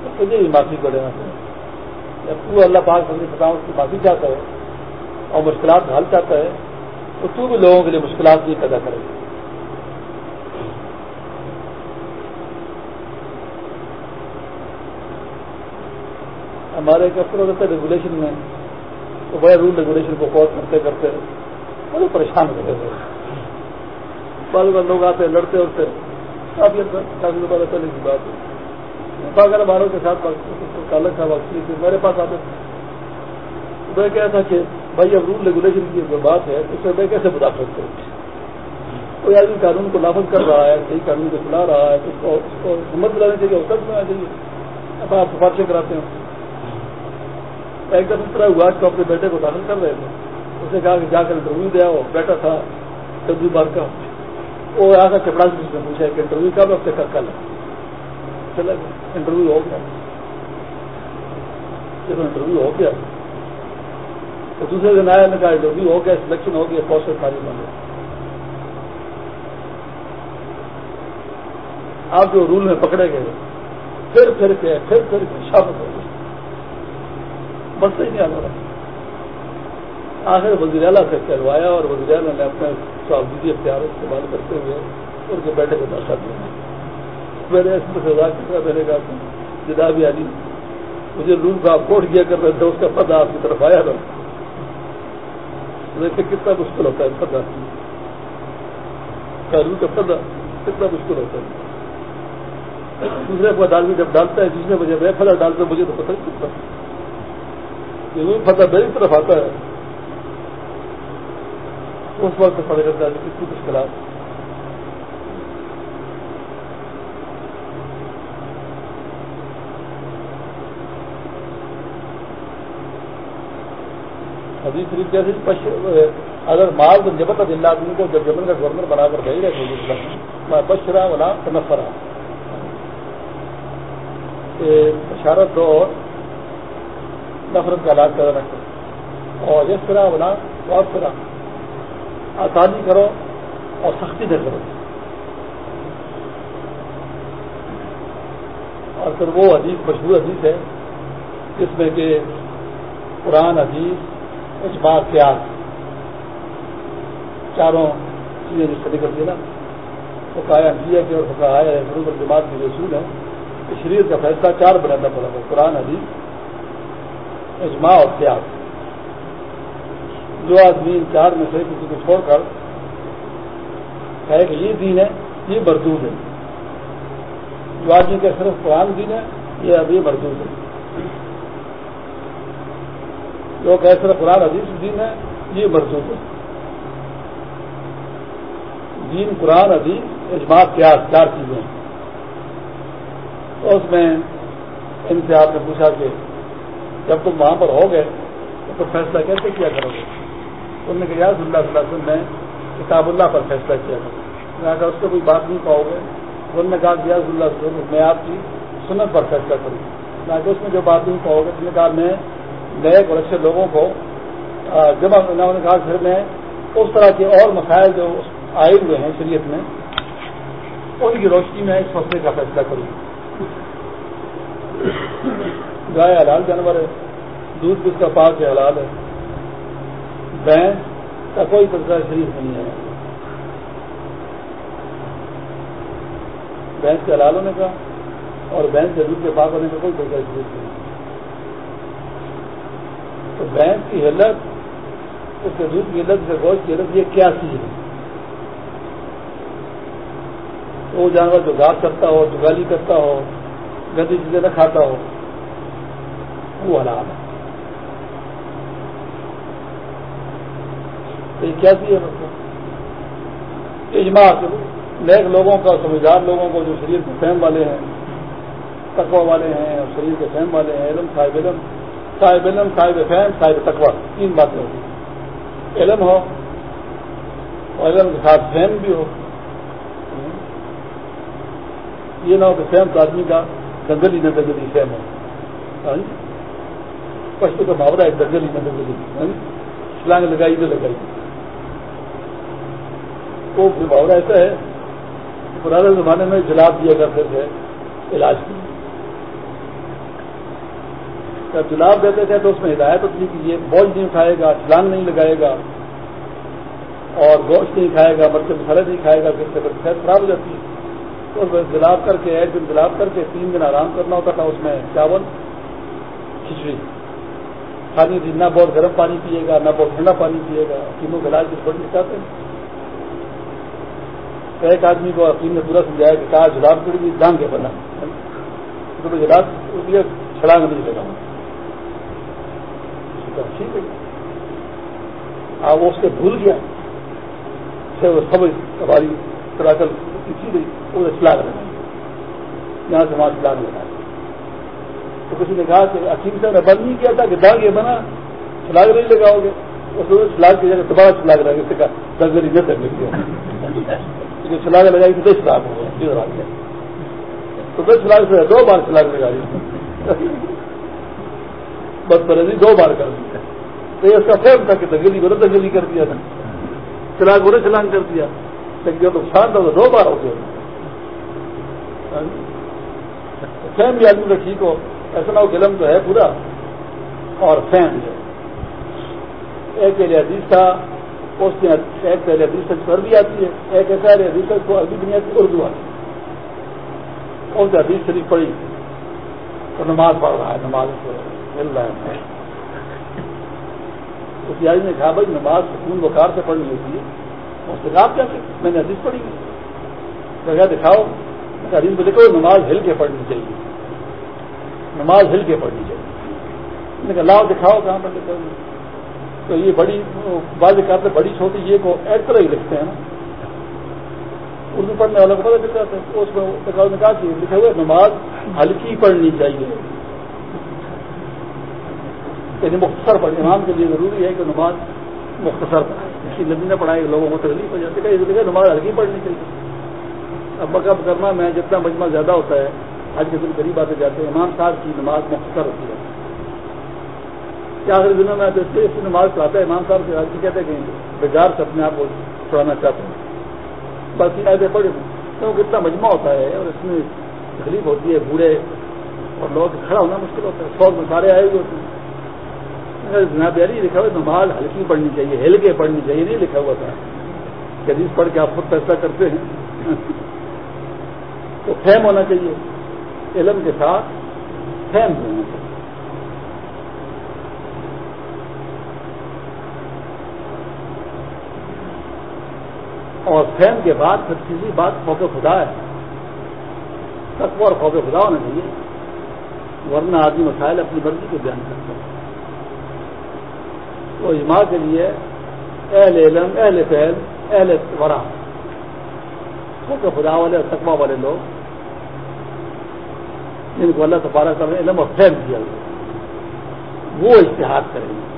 تو تجھے بھی معافی کو لینا چاہیے۔ جب تو اللہ پاک سے فتح اس کی معافی چاہتا ہے اور مشکلات حل چاہتا ہے، تو تو بھی لوگوں کے لیے مشکلات نہیں پیدا کرے گی ہمارے ایک افسر ہوتا ہے ریگولیشن میں تو بڑے رول ریگولیشن کو کوٹ کرتے کرتے بڑے پریشان ہو تھے۔ بال بال لوگ آتے لڑتے اڑتے کافی کافی بار پہلے کی بات۔ ہے پاگر کے ساتھ الگ تھا وقت تھی میرے پاس آتے میں کہا تھا کہ بھائی اب رول ریگولیشن کی جو بات ہے، اس میں میں کیسے بتا سکتے کوئی آدمی قانون کو نافذ کر رہا ہے صحیح قانون کو چلا رہا ہے، تو اس کو ہمت دلانے چاہیے اوسط میں آ جائیے اب آپ سفارشیں کراتے ہیں۔ ایک دم اس طرح ہوا کہ اپنے بیٹے کو داخل کر رہے تھے۔ اس نے کہا کہ جا کر انٹرویو دیا، وہ بیٹا تھا چودھری بار کا۔ وہ آ کر چپڑا سے نے پوچھا کہ انٹرویو کب ہفتے کا کل۔ چلا انٹرویو ہو گیا۔ جب انٹرویو ہو گیا، تو دوسرے دن آیا نے کہا انٹرویو ہو گیا سلیکشن ہو گیا پوسٹ خالی بن گیا آپ جو رول میں پکڑے گئے، پھر پھر کے پھر پھر کے شامل ہو گئے بس ہی نہیں آتا آخر وزیر اعلیٰ سے کروایا اور وزیر اعلیٰ نے اپنے سعودی اختیار استعمال کرتے ہوئے ان کے بیٹے کو نشا دیا میں نے اس میں سزا کیا میں نے کہا جناب علی، مجھے رول کا کوٹ کیا کر رہے تھے، اس کا پتا آپ کی طرف آیا تھا۔ دیکھیں کتنا مشکل ہوتا ہے پتا قانون کا پتا کتنا مشکل ہوتا ہے؟ دوسرے کو آدمی جب ڈالتا ہے، دوسرے وجہ میں پھلا ڈالتا مجھے تو پتہ نہیں چلتا یہ پتہ میری طرف آتا ہے۔ اس وقت پڑے کرتا ہے کتنی مشکلات ابھی شریف کیسے اگر مال جبت دلہ آدمی کو جب جمن کا گورنر بنا کر گئی رہے میں بشرا والا تنفرا بشارت دو نفرت کا علاج پیدا نہ کرو اور جس طرح بنا بہت طرح۔ آسانی کرو اور سختی نہ کرو۔ اور پھر وہ عزیز مشہور عزیز ہے، جس میں کہ قرآن عزیز اس بات چاروں چیزیں جو اسٹڈی کرتی ہے نا وہ کہا دیا کہ اور پکایا ہے ضرور جماعت کے رسول ہے کہ شریر کا فیصلہ چار بنانا پڑا تھا، قرآن عزیز اجماع اور تیاگ جو آدمی ان چار میں سے کسی کو چھوڑ کر کہے کہ یہ دین ہے، یہ مردود ہے۔ جو آدمی کا صرف قرآن دین ہے، یہ ابھی مردود ہے۔ جو کہ صرف قرآن عزیز دین ہے، یہ مردود ہے۔ دین، قرآن عزیز اجماع تیار چار چیزیں ہیں۔ اس میں ان سے آپ نے پوچھا کہ جب تم وہاں پر ہو گئے، تو تم فیصلہ کیسے کیا کرو گے؟ تم نے کہا اللہ صلی اللہ علیہ وسلم نے کتاب اللہ پر فیصلہ کیا کرو اگر اس سے کوئی بات نہیں پاؤ گے۔ تو انہوں نے کہا کہ اللہ صلی اللہ علیہ وسلم، میں آپ کی سنت پر فیصلہ کروں۔ نہ کہ اس میں جو بات نہیں پاؤ گے تو نے کہا، میں نئے اور اچھے لوگوں کو جمع انہوں نے کہا، پھر میں اس طرح کے اور مسائل جو آئے ہوئے ہیں شریعت میں، ان کی روشنی میں اس مسئلے کا فیصلہ کروں۔ گائے حلال جانور ہے، دودھ بھی اس کا پاک ہے، حلال ہے۔ بھینس کا کوئی تذکرہ شریف نہیں ہے۔ بھینس کے حلال ہونے کا اور بھینس کے دودھ کے پاک ہونے کا کوئی تذکرہ شریف نہیں تو بھینس کی حلت، اس کے دودھ کی حلت کے گوشت کی حلت، یہ کیا چیز ہے؟ وہ جانور جو گاس کرتا ہو، جو گالی کرتا ہو، گندی چیزیں نہ کھاتا ہو وہ حلال ہے۔ یہ کیا چیز ہے اجماع نیک لوگوں کا، سمجھدار لوگوں کو جو شریر کے فہم والے ہیں، تقوی والے ہیں اور شریر کے فہم والے ہیں، علم صاحب علم صاحب علم، صاحب فہم، صاحب تقوی، تین باتیں ہوتی علم ہو اور علم کے ساتھ فہم بھی ہو۔ یہ نہ ہو کہ فہم تو آدمی کا دنگل نہ دنگلی فہم ہو۔ ہاں جی؟ پشتو کا محاورہ ایک دنگل ہی نہ دنگلی ہاں جی؟ سلانگ لگائی نہ لگائی۔ وہ محاورہ ایسا ہے، پرانے زمانے میں جلاب دیا کرتے تھے علاج کے جب جلاب دیتے تھے تو اس میں ہدایت ہوتی کہ یہ بوجھ نہیں اٹھائے گا چھلانگ نہیں لگائے گا اور گوشت نہیں کھائے گا، مرچ مسالے نہیں کھائے گا جس سے صحت خراب ہو جاتی ہے۔ تو جلاب کر کے، ایک دن جلاب کر کے، تین دن آرام کرنا ہوتا تھا اس میں چاول، کھچڑی۔ کھانی تھی نہ بہت گرم پانی پیے گا، نہ بہت ٹھنڈا پانی پیے گا، تینوں کے علاج جی کچھ بڑی اچھا چاہتے ہیں ایک آدمی کو حکیم نے پورا سمجھایا کہ کہا جلاب کر بھی جان کے بنا۔ تو جلاب چھڑانگ نہیں لگا۔ ٹھیک ہے۔ آپ اس سے بھول گیا۔ پھر وہ سب ہماری چلا کر کسی بھی وہ چلا کر یہاں سے وہاں چلا لگا تو کسی نے کہا کہ حکیم صاحب نے بند نہیں کیا تھا کہ داغ یہ بنا چلاگ نہیں لگاؤ گے۔ اس نے چلاگ کی جگہ دوبارہ چلاگ لگا اس کا دنگری نہ کر لیتے چلاگ لگائی تو دس لاکھ ہو گیا تو دس لاکھ سے دو بار چلاگ لگا رہی بس پرندی دو بار کر دی۔ تو اس کا فیل تھا کہ دنگلی کو دنگلی کر دیا تھا۔ چلاگ کو چلان کر دیا۔ لیکن جو نقصان تھا وہ دو بار ہو گیا ہاں جی؟ فیم بھی آدمی کا ٹھیک ہو۔ ایسا نہ ہو قلم تو ہے پورا اور فین ہے۔ ایک پہلے حدیث تھا، اس میں ایک پہلے حدیث تک عربی آتی ہے، ایک ایسا حدیث تک کو عربی نہیں آتی اردو آتی ہے۔ اس حدیث شریف پڑی تو نماز پڑھ رہا ہے، نماز مل رہا ہے۔ اس آدمی نے کہا، بھائی، نماز سکون بخار سے پڑھنی ہوتی ہے۔ اس نے کہا کیا میں نے حدیث پڑھی جگہ دکھاؤ حدیث میں دیکھو نماز ہل کے پڑھنی چاہیے۔ نماز ہل کے پڑھنی چاہیے۔ لاؤ دکھاؤ کہاں پر لکھا تو یہ بڑی، بعض کرتے بڑی چھوٹی یہ کو ایک طرح ہی لکھتے ہیں نا۔ اردو پڑھنے والوں کو پتہ چل جاتا ہے، اس میں کہا کہ لکھے ہوئے نماز ہلکی پڑھنی چاہیے۔ یعنی مختصر پڑھنے امام کے لیے ضروری ہے کہ نماز مختصر پڑھائے کی ندی نہ پڑھائے لوگوں کو تکلیف ہو جاتی ہے نماز ہلکی پڑھنی چاہیے۔ اب بکب کرنا میں جتنا مجمع زیادہ ہوتا ہے آج کے دن غریب آتے جاتے ہیں، امام صاحب کی نماز مختصر ہوتی ہے۔ کیا آخری دنوں میں اس سے نماز پڑھاتا ہے امام صاحب سے، آج کہتے ہیں کہ بےجار سے اپنے آپ کو پڑھانا چاہتے ہیں۔ باقی ایسے پڑھے کیونکہ اتنا مجمع ہوتا ہے اور اس میں تکلیف ہوتی ہے، بوڑھے اور لوگ کھڑا ہونا مشکل ہوتا ہے۔ سو میں سارے آئے ہوئے ہوتے ہیں۔ جناب یاری لکھا ہوا نماز ہلکی پڑھنی چاہیے ہل کے پڑھنی چاہیے، نہیں لکھا ہوا تھا۔ جدید پڑھ کے آپ خود فیصلہ کرتے ہیں۔ [LAUGHS] تو فہم ہونا چاہیے۔ علم کے ساتھ فہم ہونا چاہیے۔ اور فہم کے بعد پھر کسی بات خوف خدا ہے۔ تقوی اور خوف خدا ہونا چاہیے۔ ورنہ آدمی مسائل اپنی مرضی کو بیان کرتا ہے۔ تو اجماع کے لیے اہل علم، اہل فہل اہل ورا خوف خدا والے اور تقوی والے لوگ جن کو اللہ تبارہ کر رہے علم اور فہم کیا گیا وہ اشتہار کریں گے۔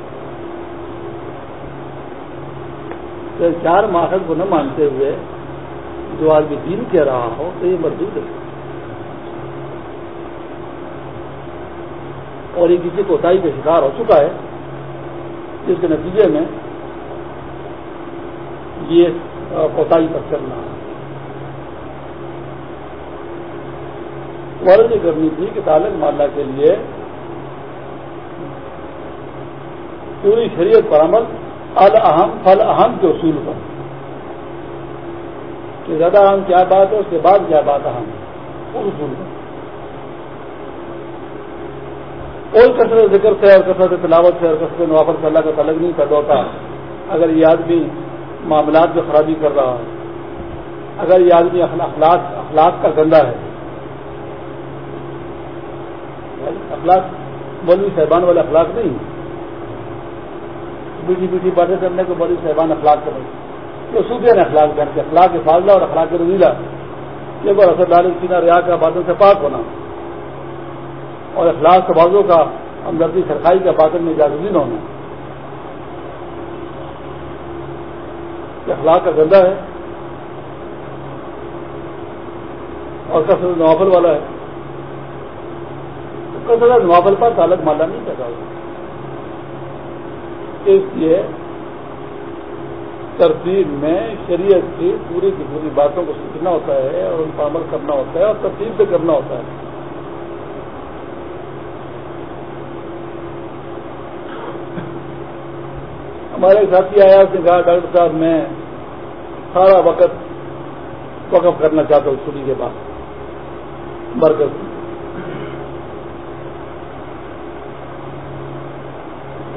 تو چار ماخذ کو نہ مانتے ہوئے جو آدمی دین کہہ رہا ہو، تو یہ مردود ہے۔ اور یہ کسی کوتاہی کا شکار ہو چکا ہے، جس کے نتیجے میں یہ کوتاہی پر چلنا۔ ہے ورز یہ کرنی تھی کہ تعلق مالا کے لیے پوری شریعت پر عمل اہم، فل اہم کے اصول پر۔ کہ زیادہ اہم کیا بات ہے، اس کے بعد کیا بات اہم ہے اس اصول پر۔ کوئی کثرت ذکر سے اور کثرت تلاوت سے اور کثرت نوافر سے اللہ کا تعلق نہیں پیدا ہوتا۔ اگر یہ آدمی معاملات میں خرابی کر رہا ہے، اگر یہ آدمی اخلاق اخلاق کا گندا ہے اخلاق، مولوی صاحبان والے اخلاق نہیں میٹھی میٹھی باتیں کرنے کو بڑی صاحبان اخلاق کر رہی تو نے اخلاق کر کے، اخلاق کے فاضلہ اور اخلاق کے رضیلا یہ بار اثر ڈال سینا ریا کا بادل سے پاک ہونا۔ اور اخلاق کے کا ہمدردی سرکاری کا بادل میں جاگزی نہ ہونا اخلاق کا گندا ہے۔ اور کثرت نوافل والا ہے۔ کا سزا ناول پر تالک مالا نہیں پیدا ہوا اس لیے ترتیب میں شریعت کی پوری کی پوری باتوں کو سیکھنا ہوتا ہے اور ان پر عمل کرنا ہوتا ہے اور ترتیب سے کرنا ہوتا ہے۔ ہمارے ساتھی آیا اس نے کہا، ڈاکٹر صاحب، میں سارا وقت وقف کرنا چاہتا ہوں چھٹی کے بعد۔ برکت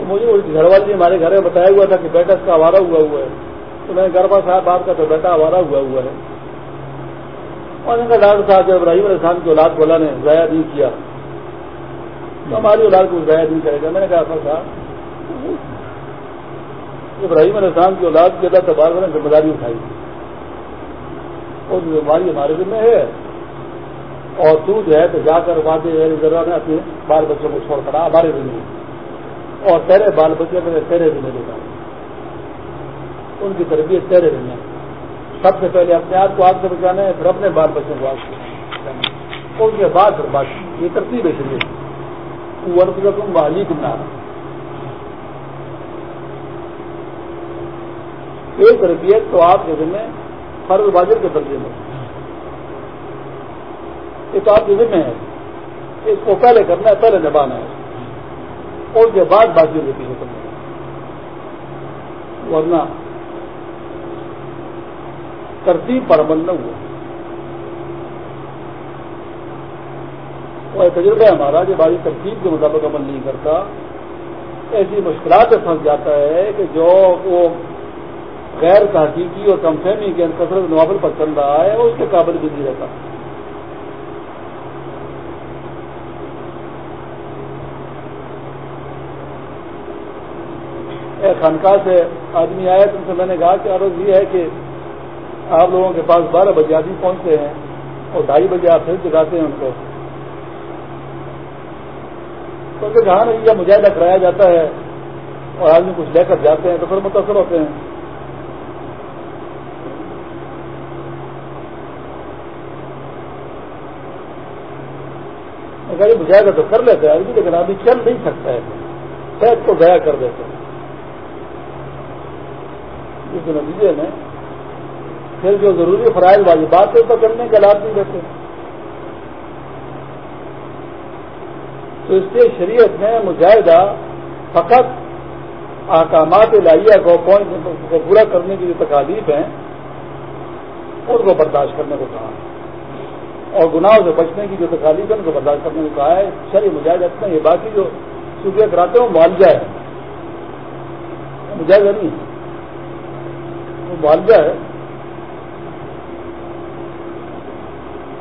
مجھے گھر والے ہمارے گھر میں بتایا ہوا تھا کہ بیٹا اس کا آوارا ہوا ہوا ہے۔ تو میں گھر پر صاحب آپ کا تو بیٹا آوارا ہوا ہوا ہے۔ اور ان کا ڈاکٹر صاحب جو ابراہیم علیہ السلام کی اولاد بولا نے ضائع نہیں کیا۔ تو ہماری اولاد کو ضائع نہیں کرے گا۔ میں نے کہا صاحب، ابراہیم علیہ السلام کی اولاد کے اللہ تبار میں نے ذمہ داری اٹھائی۔ اور بیماری ہمارے ذمہ ہے۔ اور تو جو ہے تو جا کر واضح ضرور اپنے بال بچوں کو چھوڑ کر ہمارے ذمہ اور تیرے بال بچے میں تیرے ذمہ دیتا ہوں ان کی تربیت تیرے ذمہ سب سے پہلے اپنے آپ کو آگ سے بچانا ہے پھر اپنے بال بچوں کو آگ سے ان کے بعد پھر بات یہ ترتیب ہے شریف ورد تم والی تم نہ۔ تربیت تو آپ کے ذمہ فرض باجر کے درجے میں یہ تو آپ کے ذمہ ہے۔ اس کو پہلے کرنا ہے، پہلے نبھانا ہے۔ اور کے بعد باقی ہوتی ہے ورنہ ترتیب پر عمل نہ ہوا۔ اور تجربہ ہے ہمارا جو باری ترتیب کے مطابق عمل نہیں کرتا۔ ایسی مشکلات میں پھنس جاتا ہے کہ جو وہ غیر تحقیقی اور کم فہمی کے کثرت نوابل پر چل رہا ہے اس کے قابل بھی نہیں رہتا۔ خانقاہ سے آدمی آیا تو ان سے میں نے کہا کہ عرض یہ ہے کہ آپ لوگوں کے پاس بارہ بجے آدمی پہنچتے ہیں اور ڈھائی بجے آپ پھر جگاتے ہیں ان کو۔ تو ان نہیں یا مجاہدہ کرایا جاتا ہے اور آدمی کچھ لے کر جاتے ہیں تو پھر متاثر ہوتے ہیں۔ مجاہدہ تو کر لیتے ہیں، آدمی لیکن آدمی چل نہیں سکتا ہے۔ صحت کو ضائع کر دیتے ہیں۔ اس نتیجے میں پھر جو ضروری فرائض والی بات تو کرنے کے لابھ نہیں دیتے۔ تو اس سے شریعت میں مجاہدہ فقط احکامات لائیہ کو کو پورا کرنے کی جو تکالیف ہیں ان کو برداشت کرنے کو کہا ہے۔ اور گناہوں سے بچنے کی جو تکالیف ہے ان کو برداشت کرنے کو کہا ہے۔ شری مجاہدہ یہ باقی جو صوبے کراتے ہیں، وہ معالجہ ہے۔ مجاہدہ نہیں ہے۔ معالجہ ہے۔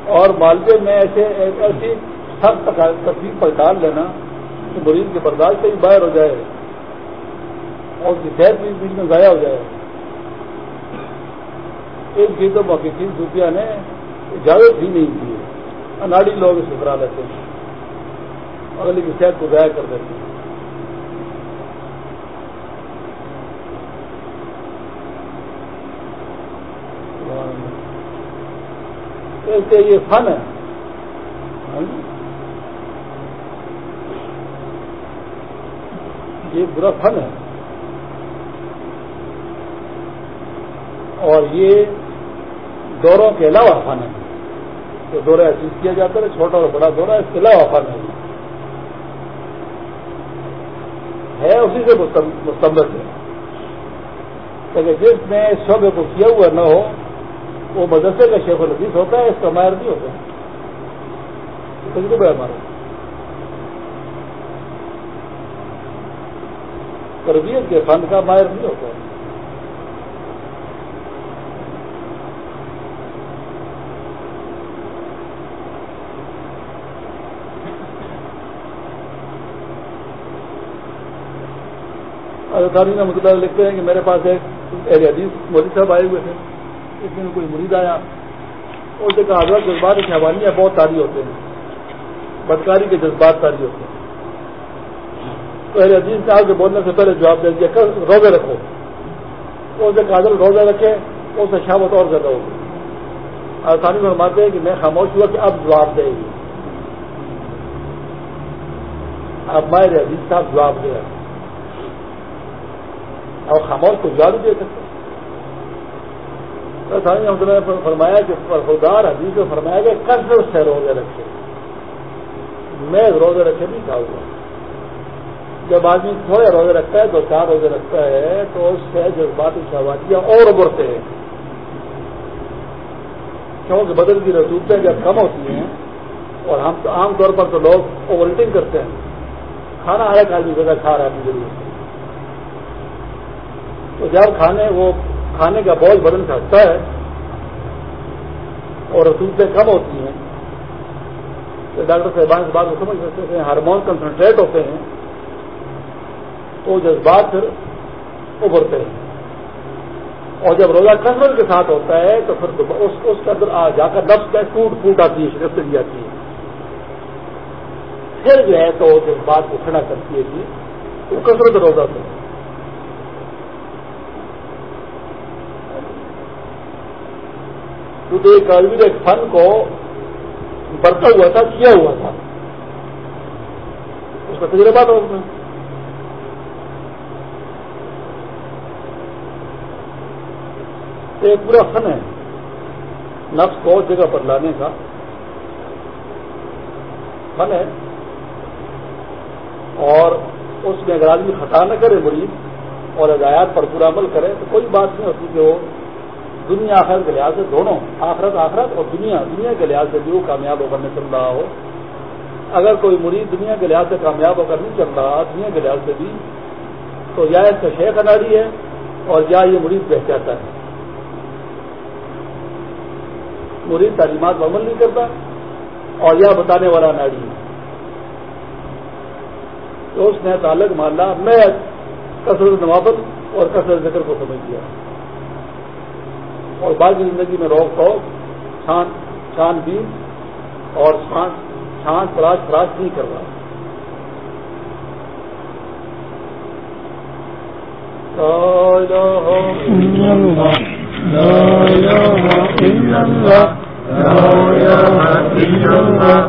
اور معالجے میں ایسے ایسی سخت تصویر پر ڈال لینا کہ مریض کے برداشت سے ہی باہر ہو جائے اور اس کی صحت بھی بیچ میں ضائع ہو جائے۔ ایک چیز تو محققین صوفیہ نے اجازت ہی نہیں دی اناڑی لوگ اسے کرا لیتے ہیں۔ اور علی کی صحت کو ضائع کر دیتے ہیں۔ یہ فن ہے۔ یہ برا فن ہے۔ اور یہ دوروں کے علاوہ فن ہے۔ جو دورہ عزیز کیا جاتا ہے، چھوٹا اور بڑا دورہ، اس کے علاوہ فن ہے۔ ہے اسی سے مستمت ہے۔ لیکن جس نے شعبے کو کیا ہوا نہ ہو وہ مدرسے کا شیخ الحدیث ہوتا ہے، اس کا ماہر نہیں ہوتا۔ تجربہ ہمارا تربیت کے فن کا ماہر نہیں ہوتا۔ نے مطلب لکھتے ہیں کہ میرے پاس ایک حدیث مودی صاحب آئے ہوئے تھے۔ اس میں کوئی مرید آیا اور سے کہا، حضرت جذبات کی حوالیاں بہت تاری ہوتے ہیں، بدکاری کے جذبات تاری ہوتے ہیں۔ تو اہل عزیز نے آگے بولنے سے پہلے جواب دے دیا کر روزے رکھو۔ اسے کہا، حضرت روزے رکھے، اس سے شامت اور زیادہ ہوگی۔ آسانی فرماتے ہیں کہ میں خاموش ہوا کہ اب جواب دے گی۔ اب مائر عزیز صاحب جواب دے اور خاموش کو جواب دے سکتے نے فرمایا کہ خدار حدیث میں فرمایا کہ کثرت سے روزے رکھے۔ میں روزے رکھے نہیں کھاؤں گا جب آدمی تھوڑے روزے رکھتا ہے، دو چار روزے رکھتا ہے، تو اس سے جذباتی شہواتیاں اور ابھرتے ہیں۔ کیونکہ بدل کی رسوٹیں جب کم ہوتی ہیں، اور ہم عام طور پر تو لوگ اوور ایٹنگ کرتے ہیں۔ کھانا ہر ایک آدمی جگہ کھا رہا ہے، اپنی تو جب کھانے وہ کھانے کا بوجھ بدن سے ہٹتا ہے اور رسوٹیں کم ہوتی ہیں۔ تو ڈاکٹر صاحبان اس بات کو سمجھ سکتے ہیں ہارمون کنسنٹریٹ ہوتے ہیں تو جذبات پھر ابھرتے ہیں۔ اور جب روزہ کثرت کے ساتھ ہوتا ہے تو پھر اس اس کے اندر جا کر نفس کا ٹوٹ پھوٹ آتی ہے، شکست دی جاتی ہے۔ پھر جو ہے تو جذبات کو کھڑا کرتی ہے جی وہ کثرت روزہ سے۔ کیونکہ ایک آدمی ایک فن کو برتا ہوا تھا، کیا ہوا تھا۔ اس کا تجربہ تھا اس میں ایک پورا فن ہے، نفس کو جگہ پر لانے کا۔ فن ہے۔ اور اس میں اگر آدمی خطا نہ کرے مریض اور ہدایات پر پورا عمل کرے، تو کوئی بات نہیں ہوتی کہ وہ دنیا آخرت کے لحاظ سے دونوں، آخرت آخرت اور دنیا دنیا کے لحاظ سے بھی وہ کامیاب ہو کر نہیں چل رہا ہو۔ اگر کوئی مریض دنیا کے لحاظ سے کامیاب ہو کر نہیں چل رہا، دنیا کے لحاظ سے بھی، تو یا اس کا شیخ اناڑی ہے اور یا یہ مریض بہ جاتا ہے۔ مرید تعلیمات پر عمل نہیں کرتا اور یہ بتانے والا ناڑی ہے۔ تو اس نے تعلق ماننا میں کثرت نوافت اور کثرت ذکر کو سمجھ دیا اور باقی زندگی میں روک ٹوک چھان چھان بین اور چھان تلاش تلاش نہیں کر رہا لا إله إلا الله